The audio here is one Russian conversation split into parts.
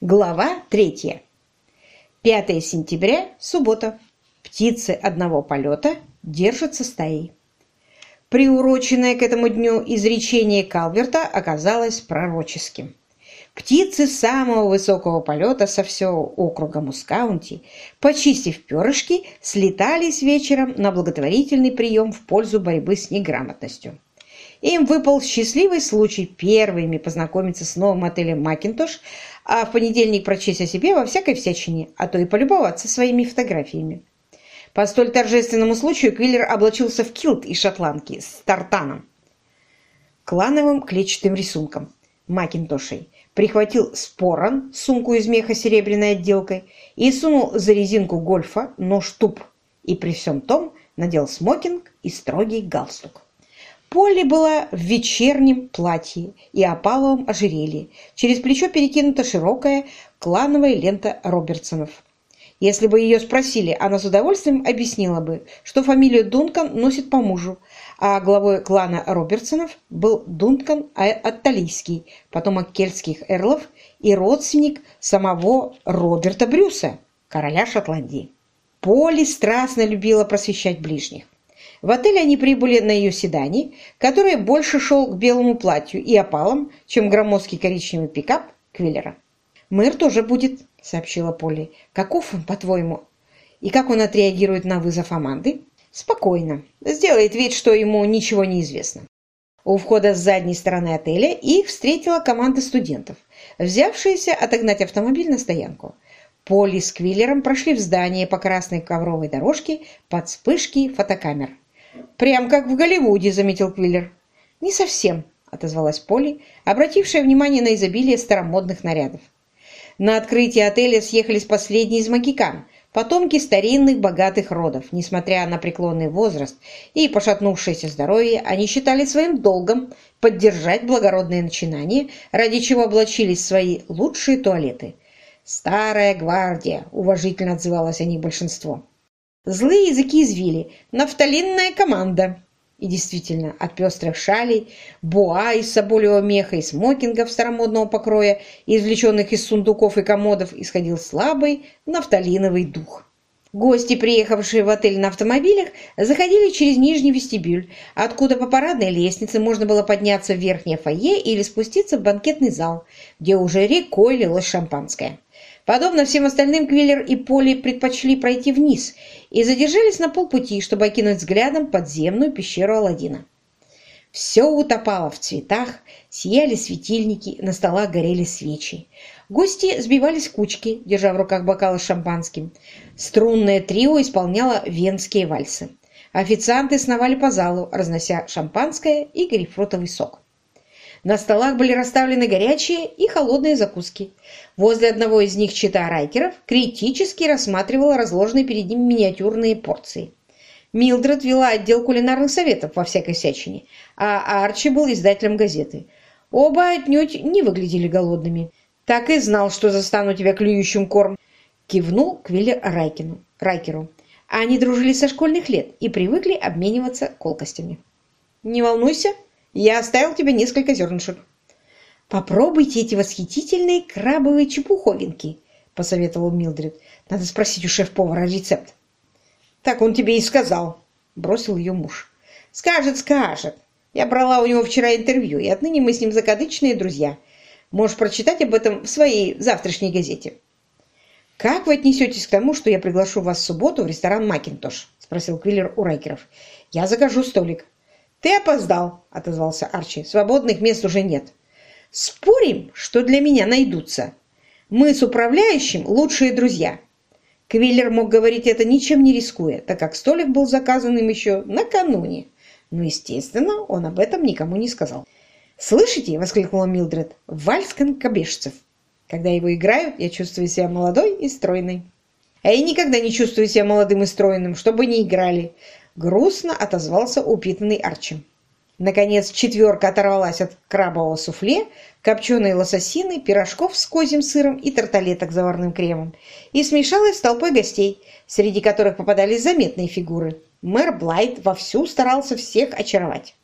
Глава третья. 5 сентября, суббота. Птицы одного полета держатся стаей. Приуроченное к этому дню изречение Калверта оказалось пророческим. Птицы самого высокого полета со всего округа Мускаунти, почистив перышки, слетались вечером на благотворительный прием в пользу борьбы с неграмотностью. Им выпал счастливый случай первыми познакомиться с новым отелем «Макинтош», а в понедельник прочесть о себе во всякой всячине, а то и полюбоваться своими фотографиями. По столь торжественному случаю Квиллер облачился в килт из шотландки с тартаном, клановым клетчатым рисунком, макинтошей, прихватил спорон, сумку из меха с серебряной отделкой, и сунул за резинку гольфа нож-туп, и при всем том надел смокинг и строгий галстук. Полли была в вечернем платье и опаловом ожерелье. Через плечо перекинута широкая клановая лента Робертсонов. Если бы ее спросили, она с удовольствием объяснила бы, что фамилию Дункан носит по мужу, а главой клана Робертсонов был Дункан Атталийский, потомок кельтских эрлов и родственник самого Роберта Брюса, короля Шотландии. Полли страстно любила просвещать ближних. В отель они прибыли на ее седане, который больше шел к белому платью и опалам, чем громоздкий коричневый пикап Квиллера. «Мэр тоже будет», — сообщила Полли. «Каков он, по-твоему? И как он отреагирует на вызов Аманды?» «Спокойно. Сделает вид, что ему ничего не известно». У входа с задней стороны отеля их встретила команда студентов, взявшаяся отогнать автомобиль на стоянку. Полли с Квиллером прошли в здание по красной ковровой дорожке под вспышки фотокамер. «Прям как в Голливуде», — заметил Квиллер. «Не совсем», — отозвалась Полли, обратившая внимание на изобилие старомодных нарядов. На открытие отеля съехались последние из магикан, потомки старинных богатых родов. Несмотря на преклонный возраст и пошатнувшееся здоровье, они считали своим долгом поддержать благородные начинания, ради чего облачились в свои лучшие туалеты. «Старая гвардия», — уважительно отзывалось о них большинство. Злые языки извили. Нафталинная команда. И действительно, от пестрых шалей, буа из соболевого меха и смокингов старомодного покроя, извлеченных из сундуков и комодов, исходил слабый нафталиновый дух. Гости, приехавшие в отель на автомобилях, заходили через нижний вестибюль, откуда по парадной лестнице можно было подняться в верхнее фойе или спуститься в банкетный зал, где уже рекой лилось шампанское. Подобно всем остальным, Квиллер и Поли предпочли пройти вниз и задержались на полпути, чтобы окинуть взглядом подземную пещеру Аладдина. Все утопало в цветах, сияли светильники, на столах горели свечи. Гости сбивались в кучки, держа в руках бокалы с шампанским. Струнное трио исполняло венские вальсы. Официанты сновали по залу, разнося шампанское и грейпфрутовый сок. На столах были расставлены горячие и холодные закуски. Возле одного из них чита Райкеров критически рассматривала разложенные перед ним миниатюрные порции. Милдред вела отдел кулинарных советов во всякой всячине, а Арчи был издателем газеты. Оба отнюдь не выглядели голодными. «Так и знал, что застану тебя клюющим корм!» Кивнул Квиллер Райкину, Райкеру. Они дружили со школьных лет и привыкли обмениваться колкостями. «Не волнуйся!» Я оставил тебе несколько зернышек. Попробуйте эти восхитительные крабовые чепуховинки, посоветовал Милдред. Надо спросить у шеф-повара рецепт. Так он тебе и сказал, бросил ее муж. Скажет, скажет. Я брала у него вчера интервью, и отныне мы с ним закадычные друзья. Можешь прочитать об этом в своей завтрашней газете. «Как вы отнесетесь к тому, что я приглашу вас в субботу в ресторан «Макинтош»?» – спросил Квиллер у Райкеров. «Я закажу столик. «Ты опоздал», — отозвался Арчи. «Свободных мест уже нет». «Спорим, что для меня найдутся. Мы с управляющим лучшие друзья». Квиллер мог говорить это ничем не рискуя, так как столик был заказан им еще накануне. Но, естественно, он об этом никому не сказал. «Слышите?» — воскликнула Милдред. «Вальс конкобежцев. Когда его играют, я чувствую себя молодой и стройной». «А я никогда не чувствую себя молодым и стройным, чтобы не играли. Грустно отозвался упитанный Арчи. Наконец четверка оторвалась от крабового суфле, копченой лососины, пирожков с козьим сыром и тарталеток с заварным кремом и смешалась с толпой гостей, среди которых попадались заметные фигуры. Мэр Блайт вовсю старался всех очаровать.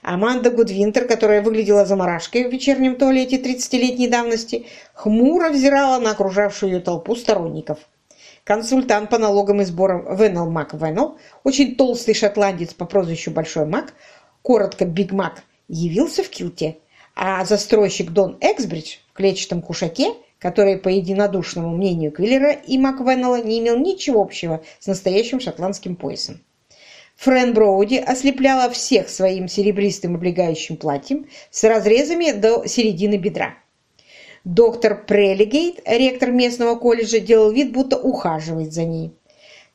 Аманда Гудвинтер, которая выглядела заморашкой в вечернем туалете 30-летней давности, хмуро взирала на окружавшую ее толпу сторонников. Консультант по налогам и сборам Веннел Мак Веннел, очень толстый шотландец по прозвищу Большой Мак, коротко Биг Мак, явился в килте, а застройщик Дон Эксбридж в клетчатом кушаке, который, по единодушному мнению Квиллера и Мак Веннелла, не имел ничего общего с настоящим шотландским поясом. Френ Броуди ослепляла всех своим серебристым облегающим платьем с разрезами до середины бедра. Доктор Прелигейт, ректор местного колледжа, делал вид, будто ухаживает за ней.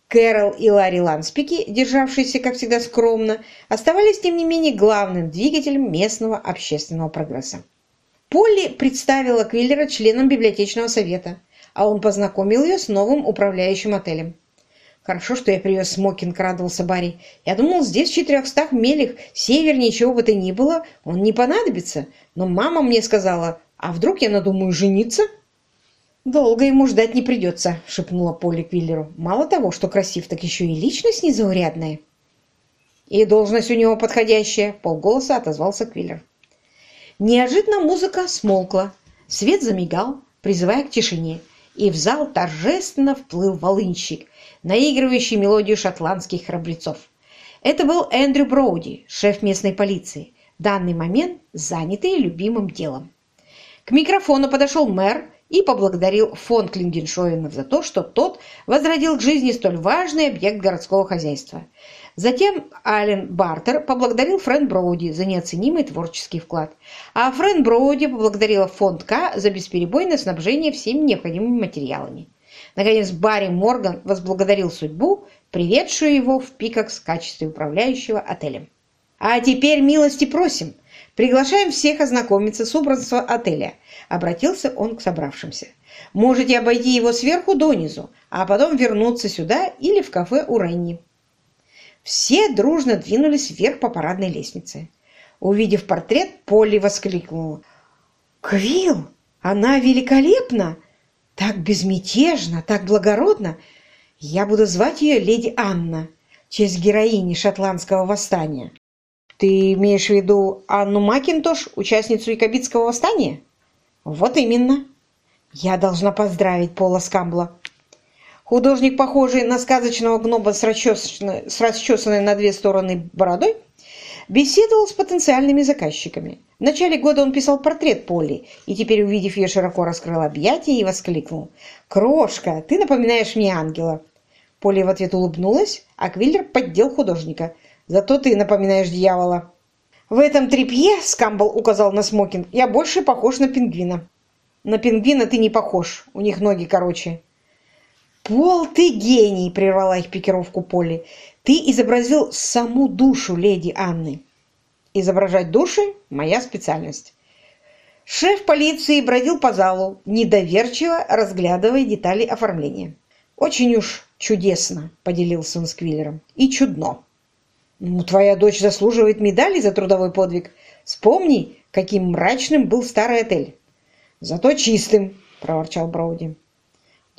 Кэрол и Ларри Ланспики, державшиеся, как всегда, скромно, оставались, тем не менее, главным двигателем местного общественного прогресса. Полли представила Квиллера членом библиотечного совета, а он познакомил ее с новым управляющим отелем. «Хорошо, что я привез смокинг», — радовался Барри. «Я думал, здесь в четырехстах милях севернее чего бы то ни было, он не понадобится. Но мама мне сказала, а вдруг я надумаю жениться?» «Долго ему ждать не придется», — шепнула Полли Квиллеру. «Мало того, что красив, так еще и личность незаурядная». «И должность у него подходящая», — полголоса отозвался Квиллер. Неожиданно музыка смолкла, свет замигал, призывая к тишине, и в зал торжественно вплыл волынщик, наигрывающий мелодию шотландских храбрецов. Это был Эндрю Броуди, шеф местной полиции, в данный момент занятый любимым делом. К микрофону подошел мэр и поблагодарил фонд Клинденшоинов за то, что тот возродил к жизни столь важный объект городского хозяйства. Затем Ален Бартер поблагодарил Фрэн Броуди за неоценимый творческий вклад, а Фрэн Броуди поблагодарила фонд К за бесперебойное снабжение всеми необходимыми материалами. Наконец, Барри Морган возблагодарил судьбу, приведшую его в Пикакс в качестве управляющего отелем. «А теперь милости просим! Приглашаем всех ознакомиться с убранством отеля», — обратился он к собравшимся. «Можете обойти его сверху донизу, а потом вернуться сюда или в кафе у Ренни». Все дружно двинулись вверх по парадной лестнице. Увидев портрет, Полли воскликнула. «Квилл, она великолепна! Так безмятежно, так благородно! Я буду звать ее леди Анна, в честь героини шотландского восстания». «Ты имеешь в виду Анну Макинтош, участницу Якобитского восстания?» «Вот именно. Я должна поздравить Пола Скамбла. Художник, похожий на сказочного гноба с расчесанной, с расчесанной на две стороны бородой, беседовал с потенциальными заказчиками. В начале года он писал портрет Полли, и теперь, увидев ее, широко раскрыл объятия и воскликнул. «Крошка, ты напоминаешь мне ангела!» Полли в ответ улыбнулась, а Квиллер поддел художника. «Зато ты напоминаешь дьявола!» «В этом трепье, — Скамбл указал на смокинг, — я больше похож на пингвина». «На пингвина ты не похож, у них ноги короче». «Пол, ты гений!» — прервала их пикировку Полли. «Ты изобразил саму душу леди Анны». «Изображать души — моя специальность». Шеф полиции бродил по залу, недоверчиво разглядывая детали оформления. «Очень уж чудесно», — поделился он с Квиллером. «И чудно». «Ну, твоя дочь заслуживает медали за трудовой подвиг. Вспомни, каким мрачным был старый отель». «Зато чистым», — проворчал Броуди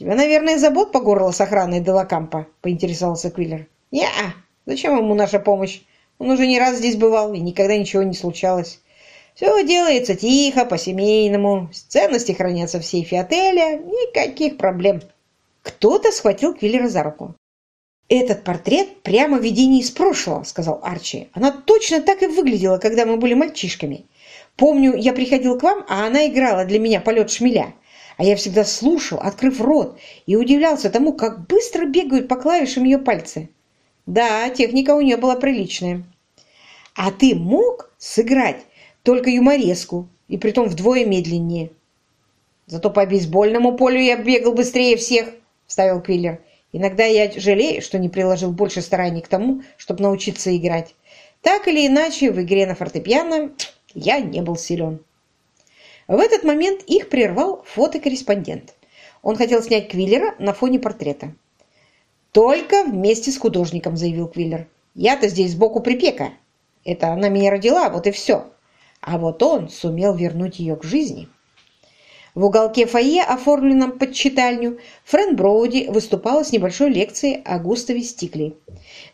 тебя, наверное, забот по горло с охраной Делакампа?» — поинтересовался Квиллер. «Не-а! Зачем ему наша помощь? Он уже не раз здесь бывал, и никогда ничего не случалось. Все делается тихо, по-семейному. Ценности хранятся в сейфе отеля. Никаких проблем». Кто-то схватил Квиллера за руку. «Этот портрет прямо видение из прошлого», — сказал Арчи. «Она точно так и выглядела, когда мы были мальчишками. Помню, я приходил к вам, а она играла для меня полет шмеля а я всегда слушал, открыв рот, и удивлялся тому, как быстро бегают по клавишам ее пальцы. Да, техника у нее была приличная. А ты мог сыграть только юмореску, и притом вдвое медленнее. Зато по бейсбольному полю я бегал быстрее всех, вставил Квиллер. Иногда я жалею, что не приложил больше стараний к тому, чтобы научиться играть. Так или иначе, в игре на фортепиано я не был силен. В этот момент их прервал фотокорреспондент. Он хотел снять Квиллера на фоне портрета. «Только вместе с художником», — заявил Квиллер. «Я-то здесь сбоку припека. Это она меня родила, вот и все. А вот он сумел вернуть ее к жизни». В уголке фойе, оформленном под читальню, Фрэн Броуди выступала с небольшой лекцией о Густаве Стикли.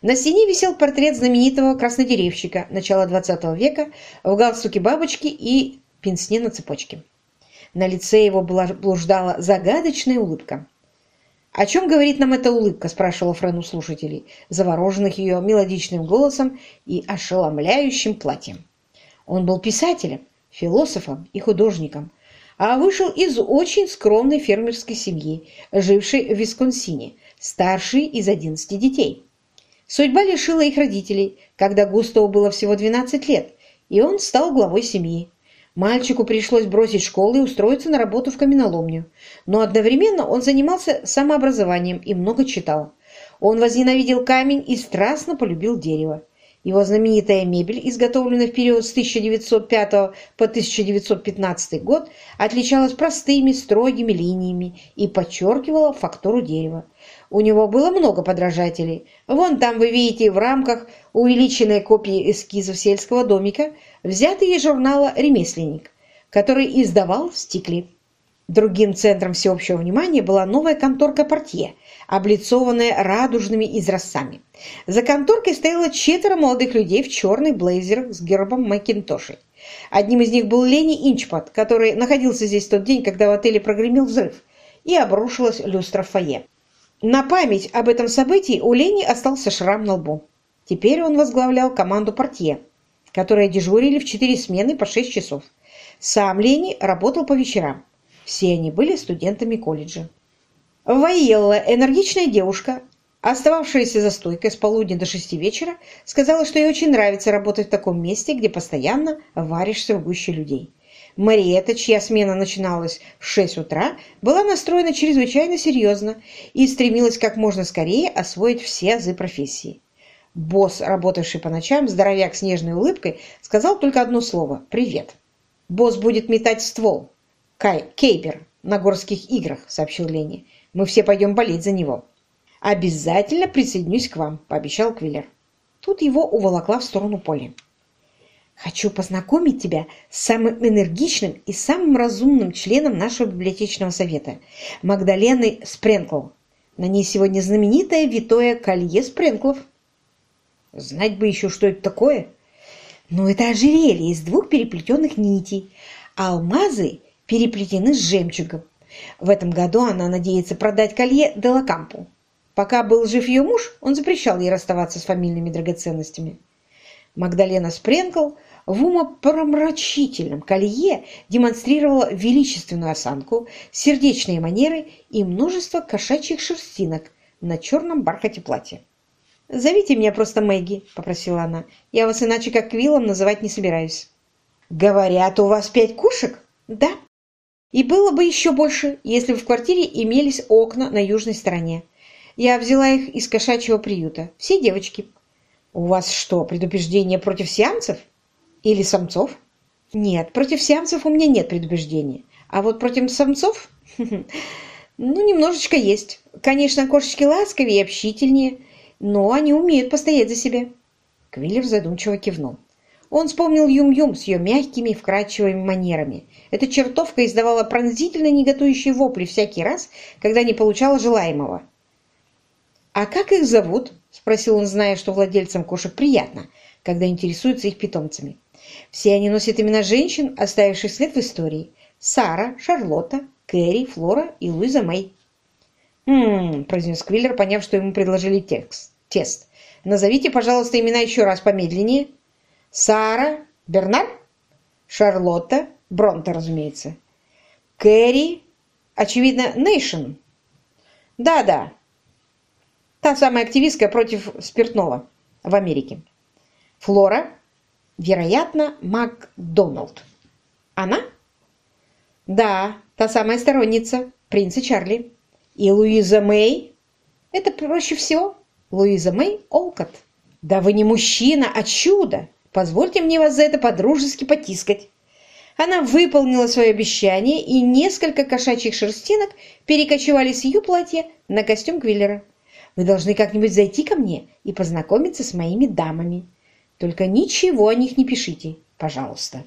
На стене висел портрет знаменитого краснодеревщика начала XX века в галстуке бабочки и пенсне на цепочке. На лице его блуждала загадочная улыбка. «О чем говорит нам эта улыбка?» – спрашивала Френ у слушателей, завороженных ее мелодичным голосом и ошеломляющим платьем. Он был писателем, философом и художником, а вышел из очень скромной фермерской семьи, жившей в Висконсине, старшей из 11 детей. Судьба лишила их родителей, когда Густаву было всего 12 лет, и он стал главой семьи. Мальчику пришлось бросить школу и устроиться на работу в каменоломню, но одновременно он занимался самообразованием и много читал. Он возненавидел камень и страстно полюбил дерево. Его знаменитая мебель, изготовленная в период с 1905 по 1915 год, отличалась простыми, строгими линиями и подчеркивала фактуру дерева. У него было много подражателей. Вон там вы видите в рамках увеличенной копии эскизов сельского домика, взятые из журнала «Ремесленник», который издавал в стекле. Другим центром всеобщего внимания была новая конторка портье, облицованная радужными изразцами. За конторкой стояло четверо молодых людей в черных блейзерах с гербом Макинтоши. Одним из них был Лени Инчпот, который находился здесь в тот день, когда в отеле прогремел взрыв, и обрушилась люстра в фойе. На память об этом событии у Лени остался шрам на лбу. Теперь он возглавлял команду портье, которые дежурили в четыре смены по шесть часов. Сам Лени работал по вечерам. Все они были студентами колледжа. Ваелла, энергичная девушка, остававшаяся за стойкой с полудня до шести вечера, сказала, что ей очень нравится работать в таком месте, где постоянно варишься в гуще людей. Мариетта, чья смена начиналась в шесть утра, была настроена чрезвычайно серьезно и стремилась как можно скорее освоить все азы профессии. Босс, работавший по ночам, здоровяк с нежной улыбкой, сказал только одно слово «Привет». Босс будет метать ствол, Кай Кейпер на горских играх», — сообщил Ленни. «Мы все пойдем болеть за него». «Обязательно присоединюсь к вам», — пообещал Квиллер. Тут его уволокла в сторону поля. «Хочу познакомить тебя с самым энергичным и самым разумным членом нашего библиотечного совета, Магдаленой Спренкл. На ней сегодня знаменитое витое колье Спренклов». «Знать бы еще, что это такое!» «Ну, это ожерелье из двух переплетенных нитей. Алмазы переплетены с жемчугом. В этом году она надеется продать колье Делакампу. Пока был жив ее муж, он запрещал ей расставаться с фамильными драгоценностями. Магдалена Спренкл в умопромрачительном колье демонстрировала величественную осанку, сердечные манеры и множество кошачьих шерстинок на черном бархате платья. «Зовите меня просто Мэгги», — попросила она. «Я вас иначе как Квиллом называть не собираюсь». «Говорят, у вас пять кошек?» «Да», и было бы еще больше, если бы в квартире имелись окна на южной стороне. Я взяла их из кошачьего приюта. Все девочки. У вас что, предупреждение против сиамцев? Или самцов? Нет, против сиамцев у меня нет предубеждения. А вот против самцов? Ну, немножечко есть. Конечно, кошечки ласковее и общительнее, но они умеют постоять за себя. Квиллер задумчиво кивнул. Он вспомнил Юм-Юм с ее мягкими вкрадчивыми манерами. Эта чертовка издавала пронзительно неготующие вопли всякий раз, когда не получала желаемого. «А как их зовут?» – спросил он, зная, что владельцам кошек приятно, когда интересуются их питомцами. Все они носят имена женщин, оставивших след в истории. Сара, Шарлотта, Кэрри, Флора и Луиза Мэй. «Хм...» – произнес Квиллер, поняв, что ему предложили текст. тест. «Назовите, пожалуйста, имена еще раз помедленнее». Сара Бернар, Шарлотта Бронте, разумеется. Кэрри, очевидно, Нейшн. Да-да, та самая активистка против спиртного в Америке. Флора, вероятно, Макдоналд. Она? Да, та самая сторонница принца Чарли. И Луиза Мэй? Это проще всего. Луиза Мэй Олкот. Да вы не мужчина, а чудо! Позвольте мне вас за это подружески потискать». Она выполнила свое обещание, и несколько кошачьих шерстинок перекочевали с ее платья на костюм Квиллера. «Вы должны как-нибудь зайти ко мне и познакомиться с моими дамами. Только ничего о них не пишите, пожалуйста».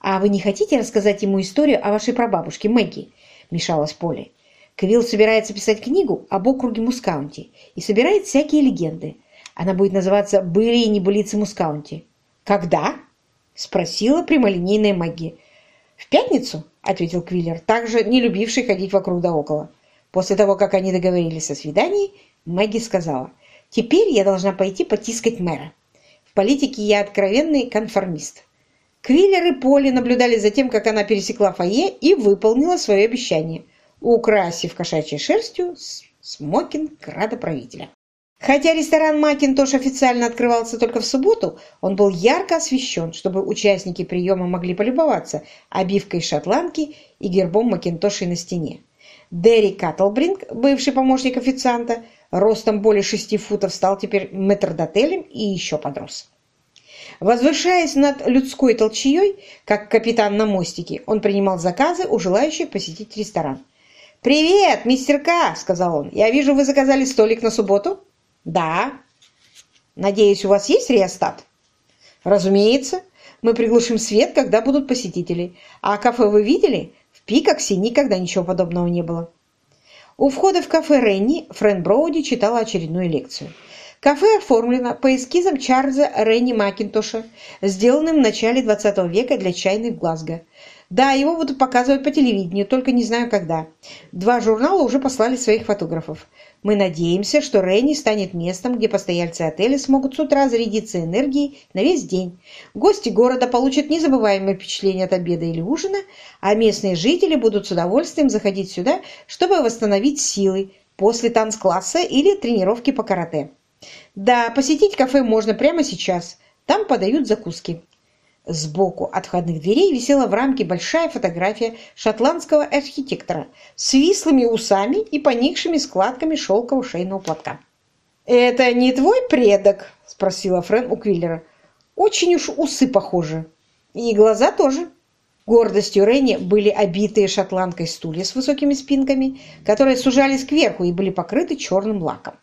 «А вы не хотите рассказать ему историю о вашей прабабушке Мэгги?» – мешалась Поле. Квилл собирается писать книгу об округе Мускаунти и собирает всякие легенды. Она будет называться «Были и небылицы Мускаунти». «Когда?» – спросила прямолинейная Мэгги. «В пятницу?» – ответил Квиллер, также не любивший ходить вокруг да около. После того, как они договорились о свидании, Мэгги сказала, «Теперь я должна пойти потискать мэра. В политике я откровенный конформист». Квиллер и Поли наблюдали за тем, как она пересекла фойе и выполнила свое обещание, украсив кошачьей шерстью смокинг градоправителя. Хотя ресторан «Макинтош» официально открывался только в субботу, он был ярко освещен, чтобы участники приема могли полюбоваться обивкой шотландки и гербом Макинтошей на стене. Дерри Каттлбринг, бывший помощник официанта, ростом более шести футов, стал теперь метрдотелем и еще подрос. Возвышаясь над людской толчеей, как капитан на мостике, он принимал заказы у желающих посетить ресторан. «Привет, мистер К!» – сказал он. «Я вижу, вы заказали столик на субботу?» Да. Надеюсь, у вас есть реостат? Разумеется. Мы приглушим свет, когда будут посетители. А кафе вы видели? В Пикаксе никогда ничего подобного не было. У входа в кафе Ренни Фрэн Броуди читала очередную лекцию. Кафе оформлено по эскизам Чарльза Ренни Макинтоша, сделанным в начале 20 века для чайных в Глазго. Да, его будут показывать по телевидению, только не знаю когда. Два журнала уже послали своих фотографов. Мы надеемся, что Ренни станет местом, где постояльцы отеля смогут с утра зарядиться энергией на весь день. Гости города получат незабываемое впечатление от обеда или ужина, а местные жители будут с удовольствием заходить сюда, чтобы восстановить силы после танцкласса или тренировки по карате. Да, посетить кафе можно прямо сейчас. Там подают закуски. Сбоку от входных дверей висела в рамке большая фотография шотландского архитектора с вислыми усами и поникшими складками шелкового шейного платка. «Это не твой предок?» – спросила Френ у Квиллера. «Очень уж усы похожи. И глаза тоже». Гордостью Ренни были обитые шотландкой стулья с высокими спинками, которые сужались кверху и были покрыты черным лаком.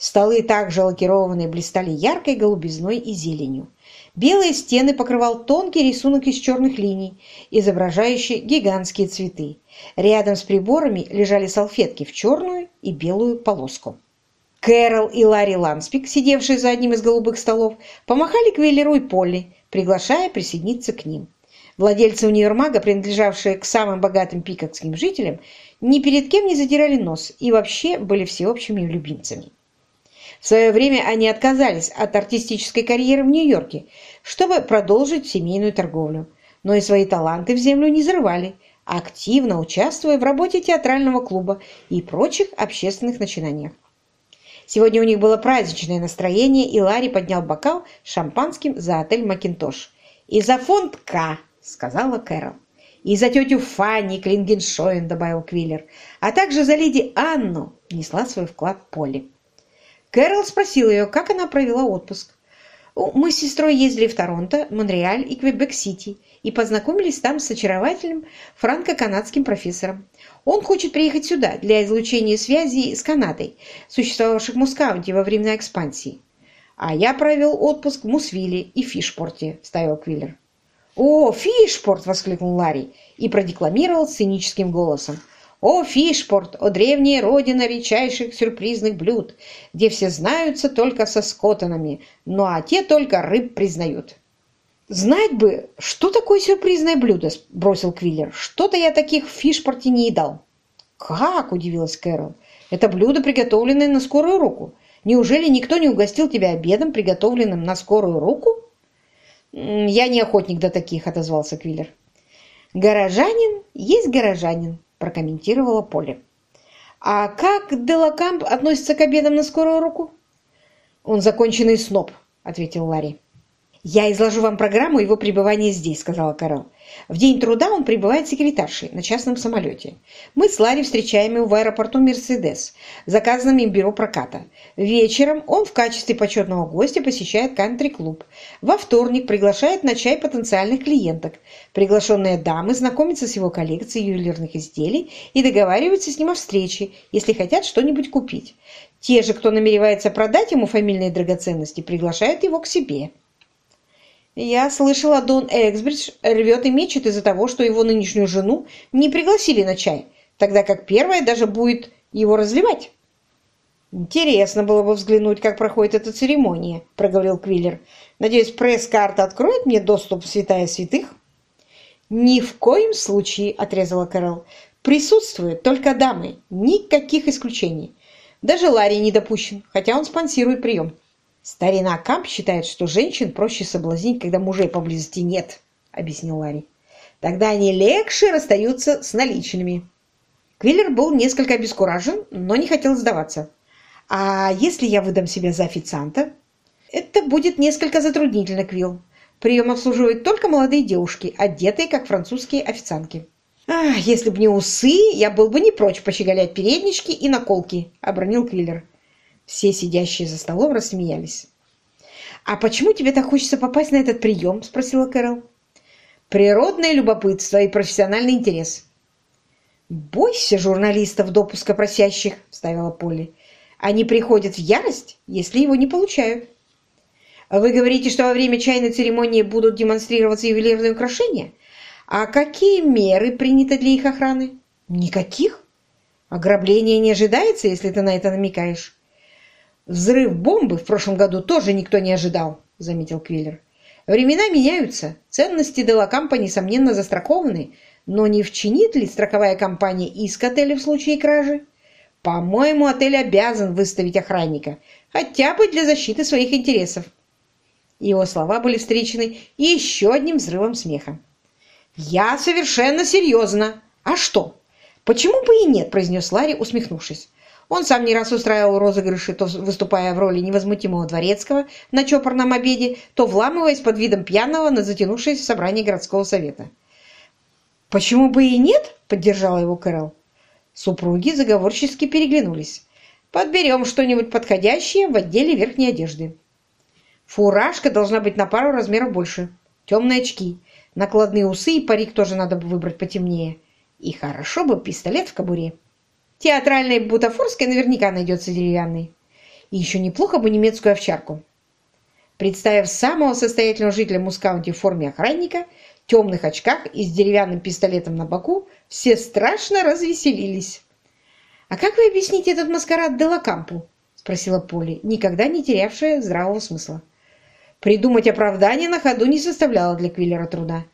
Столы также лакированные блистали яркой голубизной и зеленью. Белые стены покрывал тонкий рисунок из черных линий, изображающий гигантские цветы. Рядом с приборами лежали салфетки в черную и белую полоску. Кэрол и Ларри Ланспик, сидевшие за одним из голубых столов, помахали Квеллеру и Полли, приглашая присоединиться к ним. Владельцы универмага, принадлежавшие к самым богатым пикокским жителям, ни перед кем не задирали нос и вообще были всеобщими любимцами. В свое время они отказались от артистической карьеры в Нью-Йорке, чтобы продолжить семейную торговлю, но и свои таланты в землю не зарывали, активно участвуя в работе театрального клуба и прочих общественных начинаниях. Сегодня у них было праздничное настроение, и Ларри поднял бокал шампанским за отель «Макинтош». «И за фонд К», — сказала Кэрол. «И за тетю Фанни Клингеншоен», — добавил Квиллер. «А также за леди Анну», — внесла свой вклад Полли. Кэрол спросил ее, как она провела отпуск. Мы с сестрой ездили в Торонто, Монреаль и Квебек-Сити и познакомились там с очаровательным франко-канадским профессором. Он хочет приехать сюда для излучения связей с Канадой, существовавших в Мускаунте во времена экспансии. А я провел отпуск в Мусвилле и Фишпорте, ставил Квиллер. «О, Фишпорт!» — воскликнул Ларри и продекламировал сценическим голосом. О, Фишпорт, о древняя родина редчайших сюрпризных блюд, где все знаются только со скотанами, ну а те только рыб признают. «Знать бы, что такое сюрпризное блюдо?» – бросил Квиллер. «Что-то я таких в Фишпорте не едал». «Как?» – удивилась Кэрол. «Это блюдо, приготовленное на скорую руку. Неужели никто не угостил тебя обедом, приготовленным на скорую руку?» «Я не охотник до таких», – отозвался Квиллер. «Горожанин есть горожанин», прокомментировала Поле. «А как Делакамп относится к обедам на скорую руку?» «Он законченный сноб», — ответил Ларри. «Я изложу вам программу его пребывания здесь», — сказала Карл. «В день труда он прибывает секретаршей на частном самолете. Мы с Ларри встречаем его в аэропорту «Мерседес», заказанном им бюро проката. Вечером он в качестве почетного гостя посещает кантри-клуб. Во вторник приглашает на чай потенциальных клиенток. Приглашенные дамы знакомятся с его коллекцией ювелирных изделий и договариваются с ним о встрече, если хотят что-нибудь купить. Те же, кто намеревается продать ему фамильные драгоценности, приглашают его к себе. Я слышала, Дон Эксбридж рвет и мечет из-за того, что его нынешнюю жену не пригласили на чай, тогда как первая даже будет его разливать. «Интересно было бы взглянуть, как проходит эта церемония», — проговорил Квиллер. «Надеюсь, пресс-карта откроет мне доступ в святая святых?» «Ни в коем случае», — отрезала Кэрол. «Присутствуют только дамы, никаких исключений. Даже Ларри не допущен, хотя он спонсирует прием». «Старина Камп считает, что женщин проще соблазнить, когда мужей поблизости нет», — объяснил Ларри. «Тогда они легче расстаются с наличными». Квиллер был несколько обескуражен, но не хотел сдаваться. А если я выдам себя за официанта? Это будет несколько затруднительно, Квилл. Прием обслуживают только молодые девушки, одетые как французские официантки. «Ах, если бы не усы, я был бы не прочь пощеголять переднички и наколки», — обронил Квиллер. Все сидящие за столом рассмеялись. «А почему тебе так хочется попасть на этот прием?» — спросила Кэрол. «Природное любопытство и профессиональный интерес». «Бойся журналистов допуска просящих», — вставила Полли. Они приходят в ярость, если его не получают. Вы говорите, что во время чайной церемонии будут демонстрироваться ювелирные украшения? А какие меры приняты для их охраны? Никаких. Ограбление не ожидается, если ты на это намекаешь. Взрыв бомбы в прошлом году тоже никто не ожидал, заметил Квиллер. Времена меняются, ценности Делакампа, несомненно, застрахованы, но не вчинит ли страховая компания иск отеля в случае кражи? По-моему, отель обязан выставить охранника, хотя бы для защиты своих интересов. Его слова были встречены еще одним взрывом смеха. «Я совершенно серьезно. А что? Почему бы и нет?» – произнес Ларри, усмехнувшись. Он сам не раз устраивал розыгрыши, то выступая в роли невозмутимого дворецкого на чопорном обеде, то вламываясь под видом пьяного на затянувшееся собрание городского совета. «Почему бы и нет?» – поддержала его Кэрол. Супруги заговорчески переглянулись. «Подберем что-нибудь подходящее в отделе верхней одежды». Фуражка должна быть на пару размеров больше. Темные очки, накладные усы и парик тоже надо бы выбрать потемнее. И хорошо бы пистолет в кобуре. Театральной бутафорской наверняка найдется деревянный. И еще неплохо бы немецкую овчарку. Представив самого состоятельного жителя Мускаунти в форме охранника, темных очках и с деревянным пистолетом на боку, все страшно развеселились. «А как вы объясните этот маскарад Делакампу?» – спросила Полли, никогда не терявшая здравого смысла. Придумать оправдание на ходу не составляло для Квиллера труда.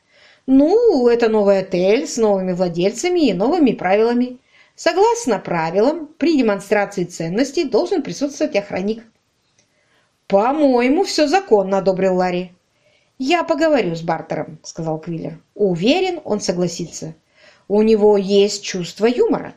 «Ну, это новый отель с новыми владельцами и новыми правилами. Согласно правилам, при демонстрации ценностей должен присутствовать охранник». «По-моему, все законно», – одобрил Ларри. «Я поговорю с Бартером», — сказал Квиллер. «Уверен, он согласится. У него есть чувство юмора».